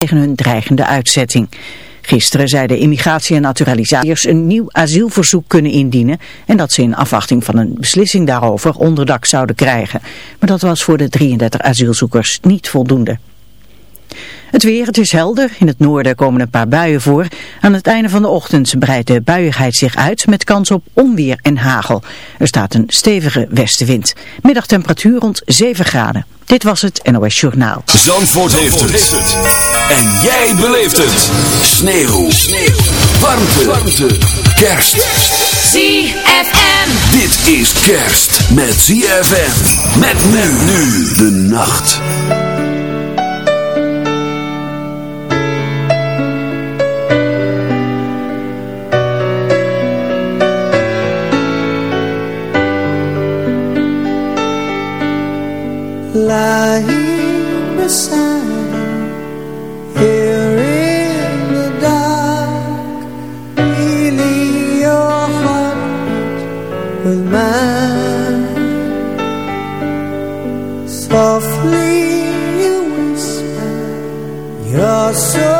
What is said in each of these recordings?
tegen hun dreigende uitzetting. Gisteren zeiden immigratie- en naturalisateurs een nieuw asielverzoek kunnen indienen en dat ze in afwachting van een beslissing daarover onderdak zouden krijgen. Maar dat was voor de 33 asielzoekers niet voldoende. Het weer, het is helder. In het noorden komen een paar buien voor. Aan het einde van de ochtend breidt de buiigheid zich uit met kans op onweer en hagel. Er staat een stevige westenwind. Middagtemperatuur rond 7 graden. Dit was het NOS Journaal. Zandvoort, heeft, het. En jij beleeft het. Sneeuw. Sneeuw. Warmte. Warmte. Kerst. ZFM. Dit is kerst met ZFM. Met men nu de nacht. Lying beside here in the dark, feeling your heart with mine. Softly you whisper, you're so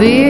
be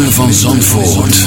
van Zandvoort.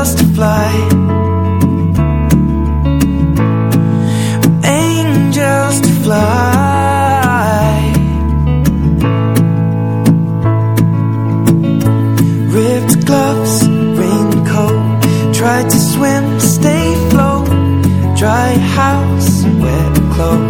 angels to fly. Angels to fly. Ripped gloves, raincoat, tried to swim, stay float, dry house, wet clothes.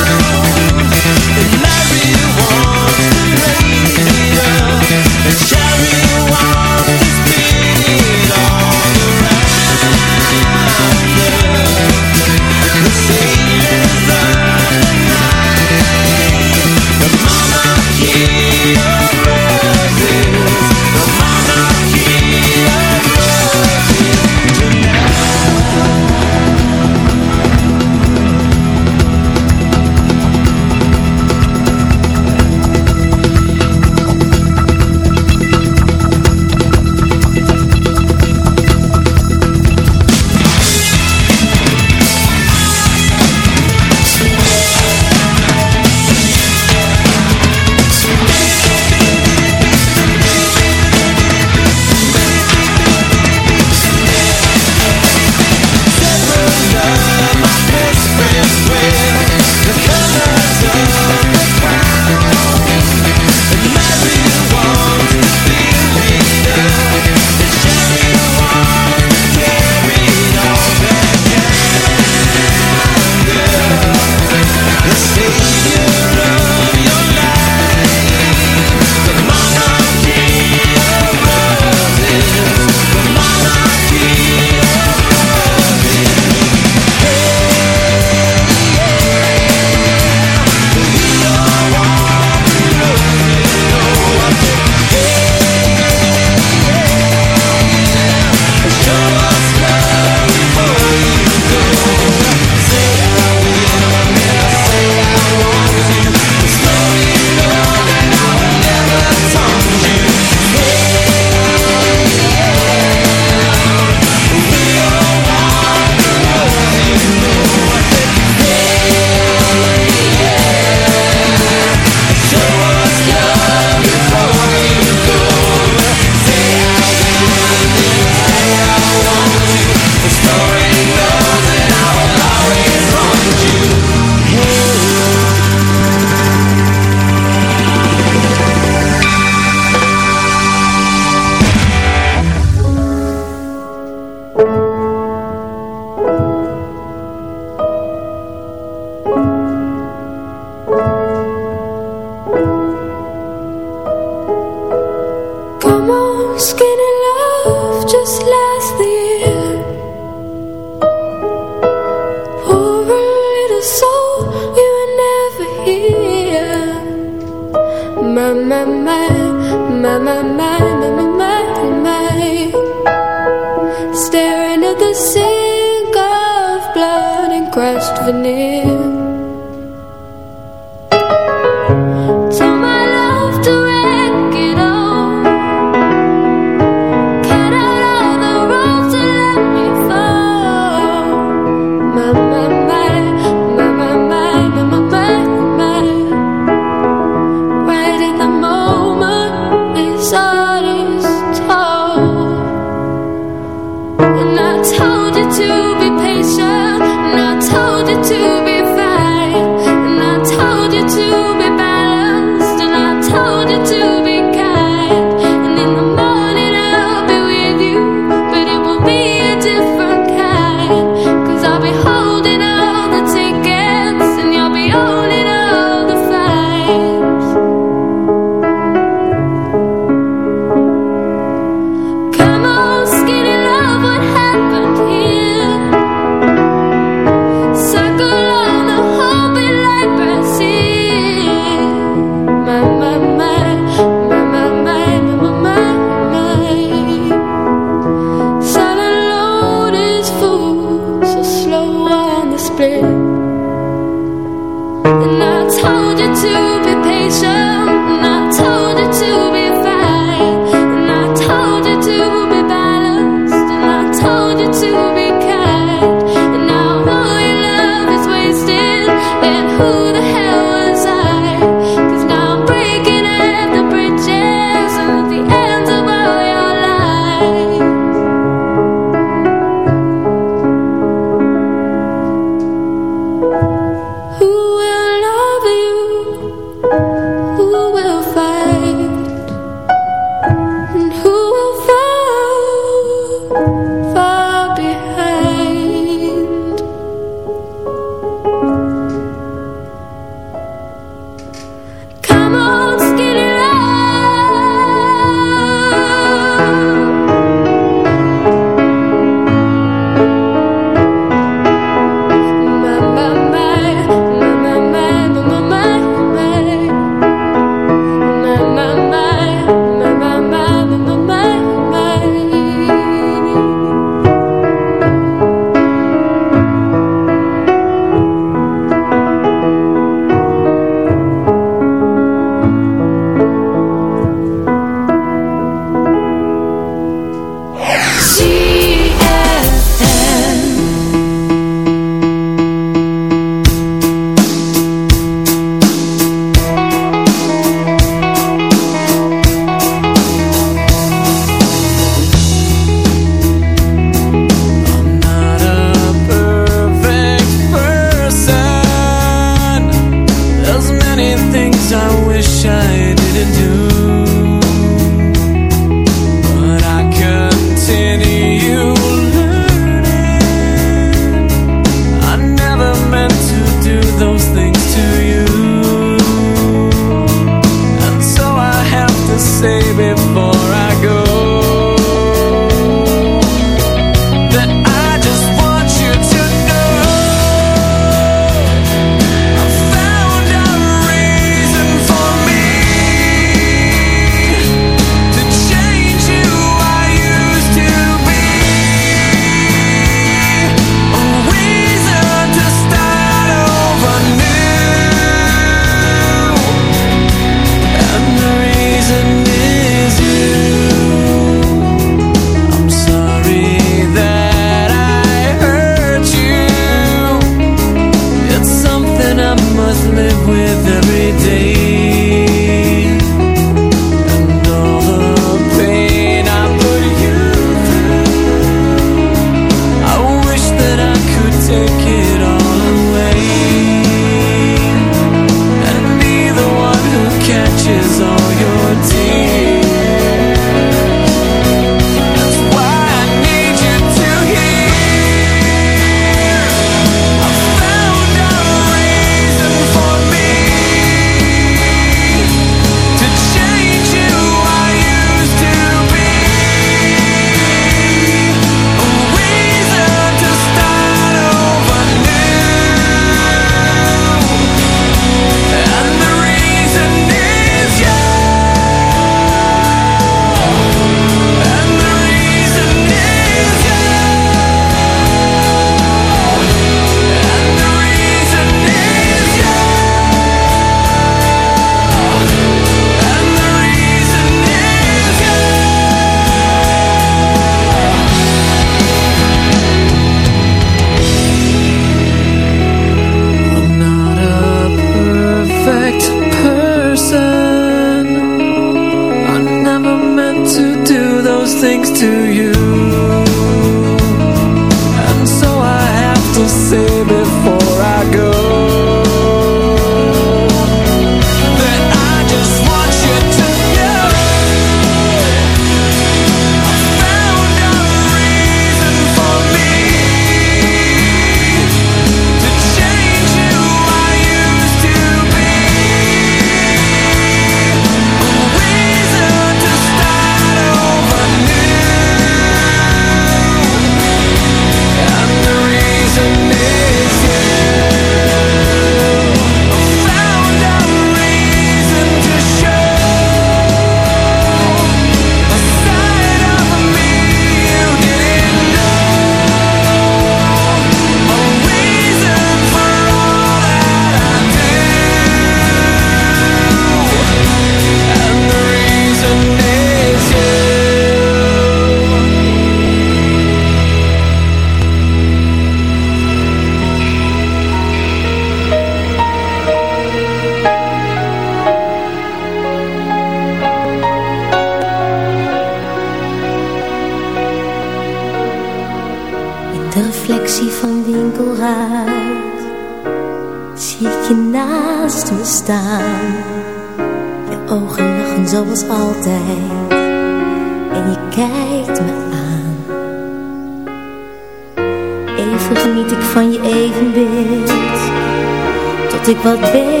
wat beter.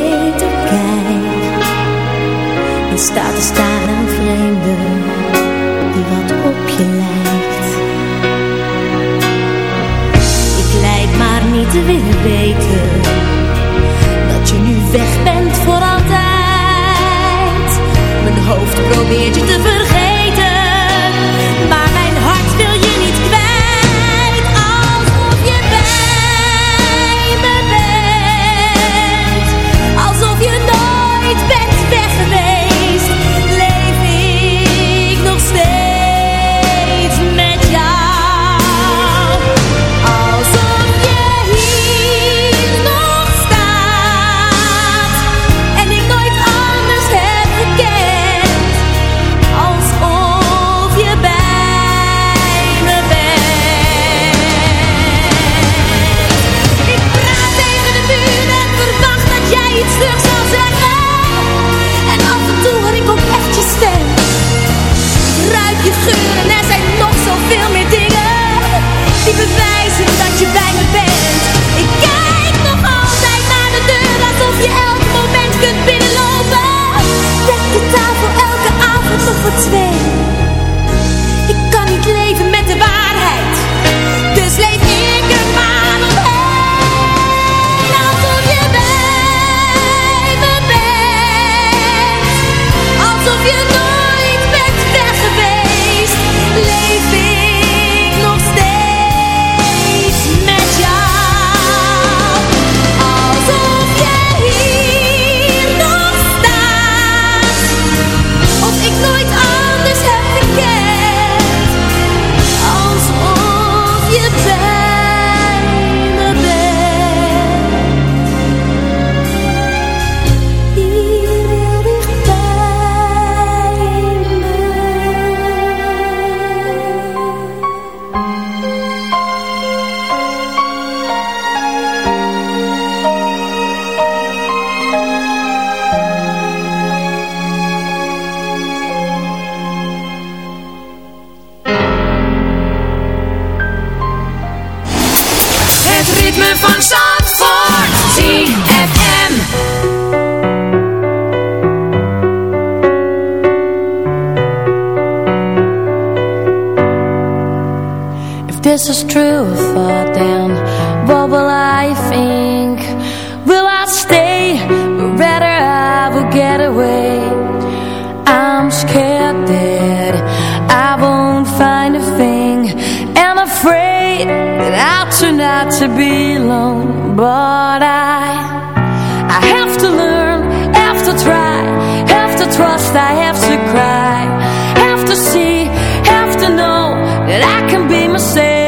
twee. prepared that I won't find a thing. I'm afraid that I'll turn out to be alone But I, I have to learn, have to try Have to trust, I have to cry Have to see, have to know That I can be myself.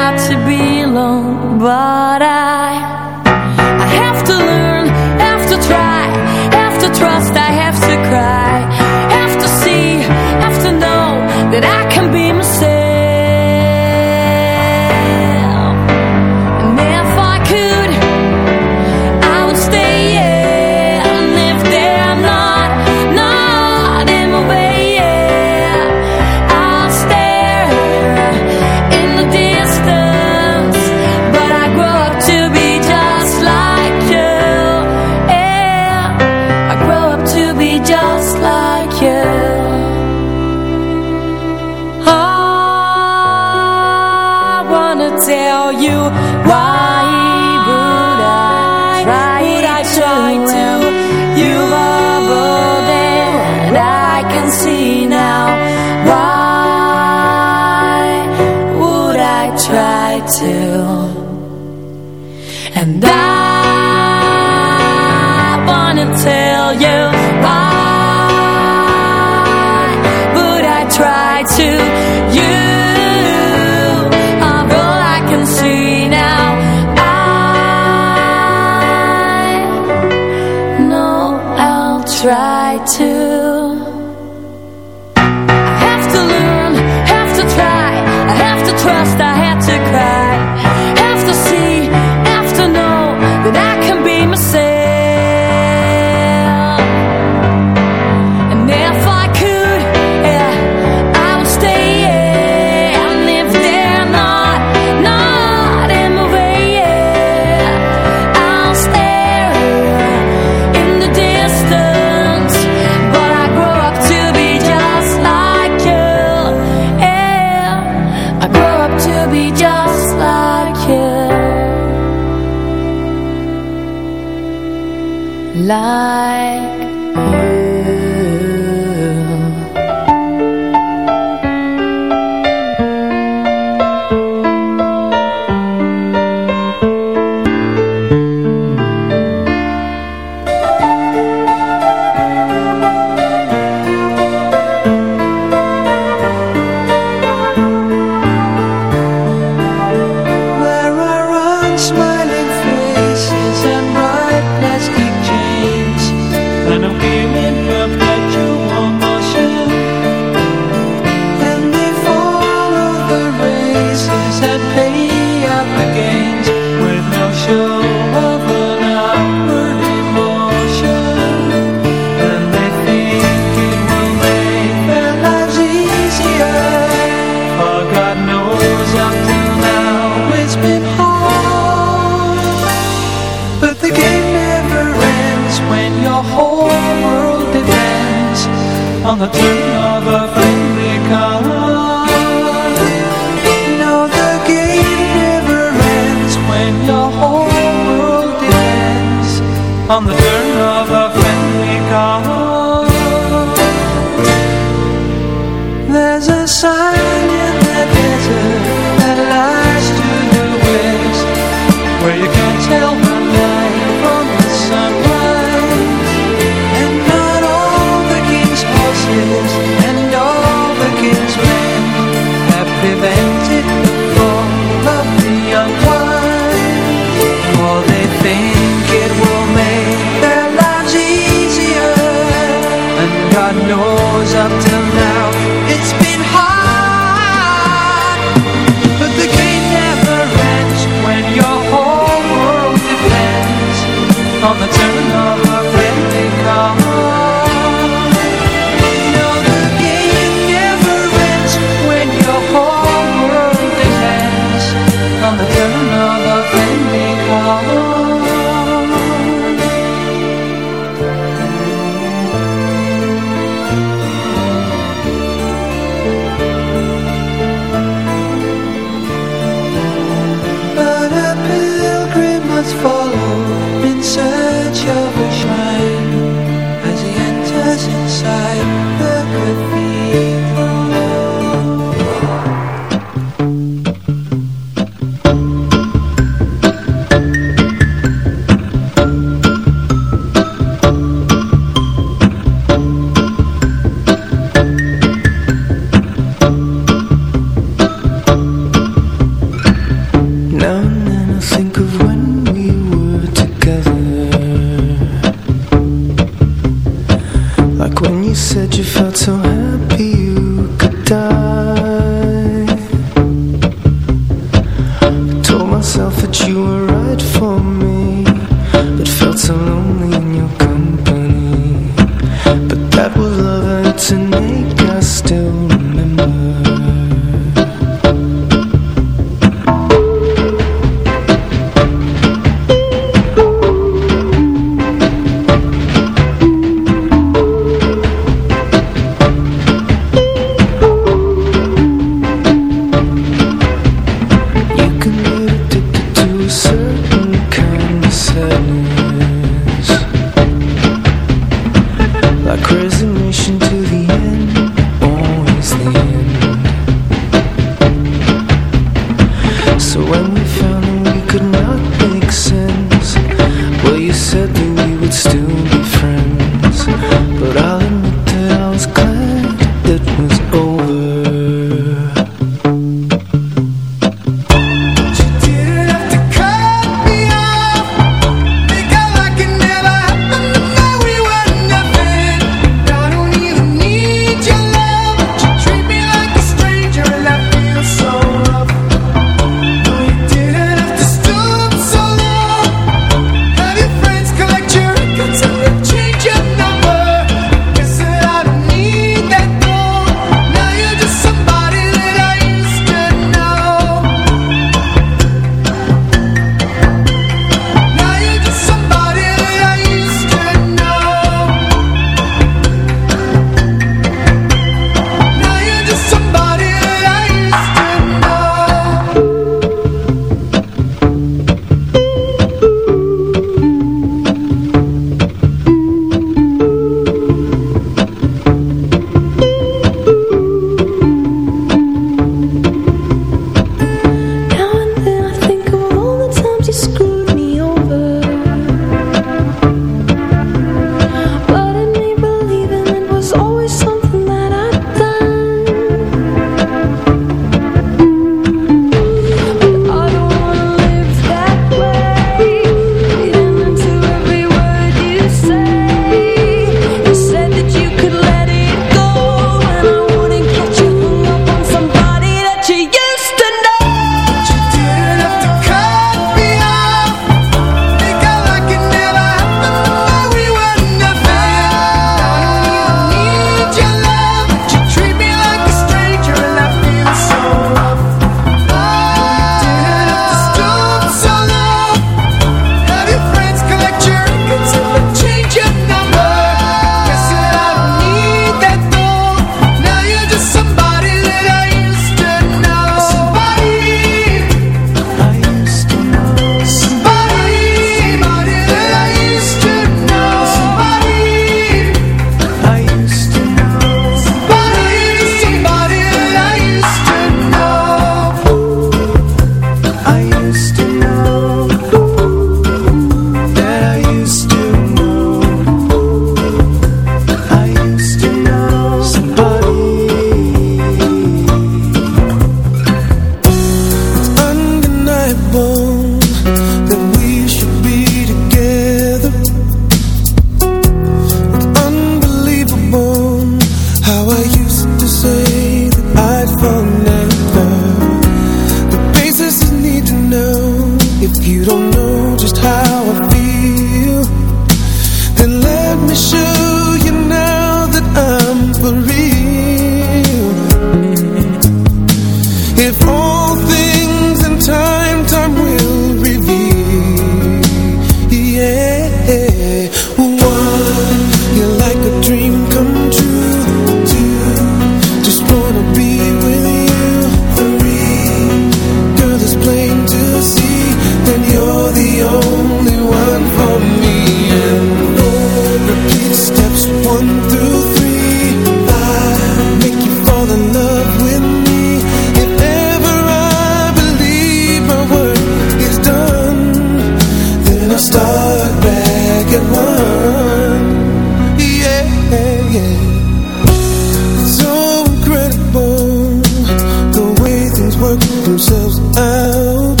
Themselves out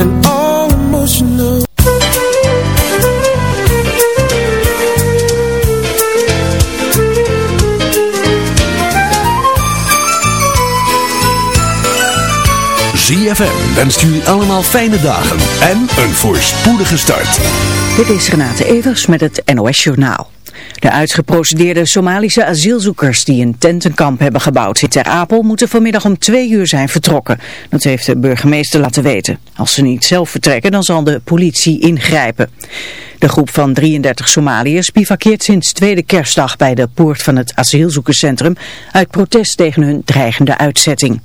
and all emotional. ZFM wenst jullie allemaal fijne dagen en een voorspoedige start. Dit is Renate Evers met het NOS Journaal. De uitgeprocedeerde Somalische asielzoekers die een tentenkamp hebben gebouwd in Ter Apel moeten vanmiddag om twee uur zijn vertrokken. Dat heeft de burgemeester laten weten. Als ze niet zelf vertrekken dan zal de politie ingrijpen. De groep van 33 Somaliërs bivakkeert sinds tweede kerstdag bij de poort van het asielzoekerscentrum uit protest tegen hun dreigende uitzetting.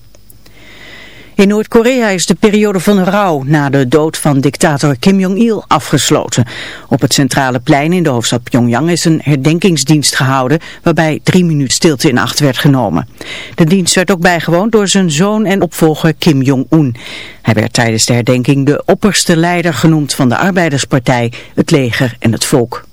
In Noord-Korea is de periode van rouw na de dood van dictator Kim Jong-il afgesloten. Op het centrale plein in de hoofdstad Pyongyang is een herdenkingsdienst gehouden waarbij drie minuten stilte in acht werd genomen. De dienst werd ook bijgewoond door zijn zoon en opvolger Kim Jong-un. Hij werd tijdens de herdenking de opperste leider genoemd van de arbeiderspartij, het leger en het volk.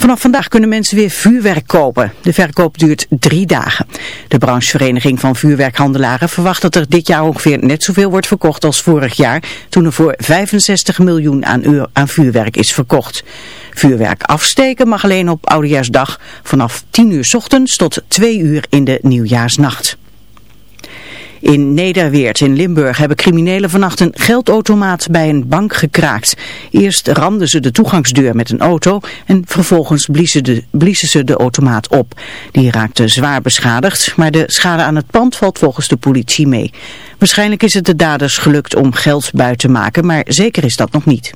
Vanaf vandaag kunnen mensen weer vuurwerk kopen. De verkoop duurt drie dagen. De branchevereniging van vuurwerkhandelaren verwacht dat er dit jaar ongeveer net zoveel wordt verkocht als vorig jaar, toen er voor 65 miljoen aan, euro aan vuurwerk is verkocht. Vuurwerk afsteken mag alleen op Oudejaarsdag vanaf 10 uur ochtends tot 2 uur in de nieuwjaarsnacht. In Nederweert in Limburg hebben criminelen vannacht een geldautomaat bij een bank gekraakt. Eerst ramden ze de toegangsdeur met een auto en vervolgens bliezen, de, bliezen ze de automaat op. Die raakte zwaar beschadigd, maar de schade aan het pand valt volgens de politie mee. Waarschijnlijk is het de daders gelukt om geld buiten te maken, maar zeker is dat nog niet.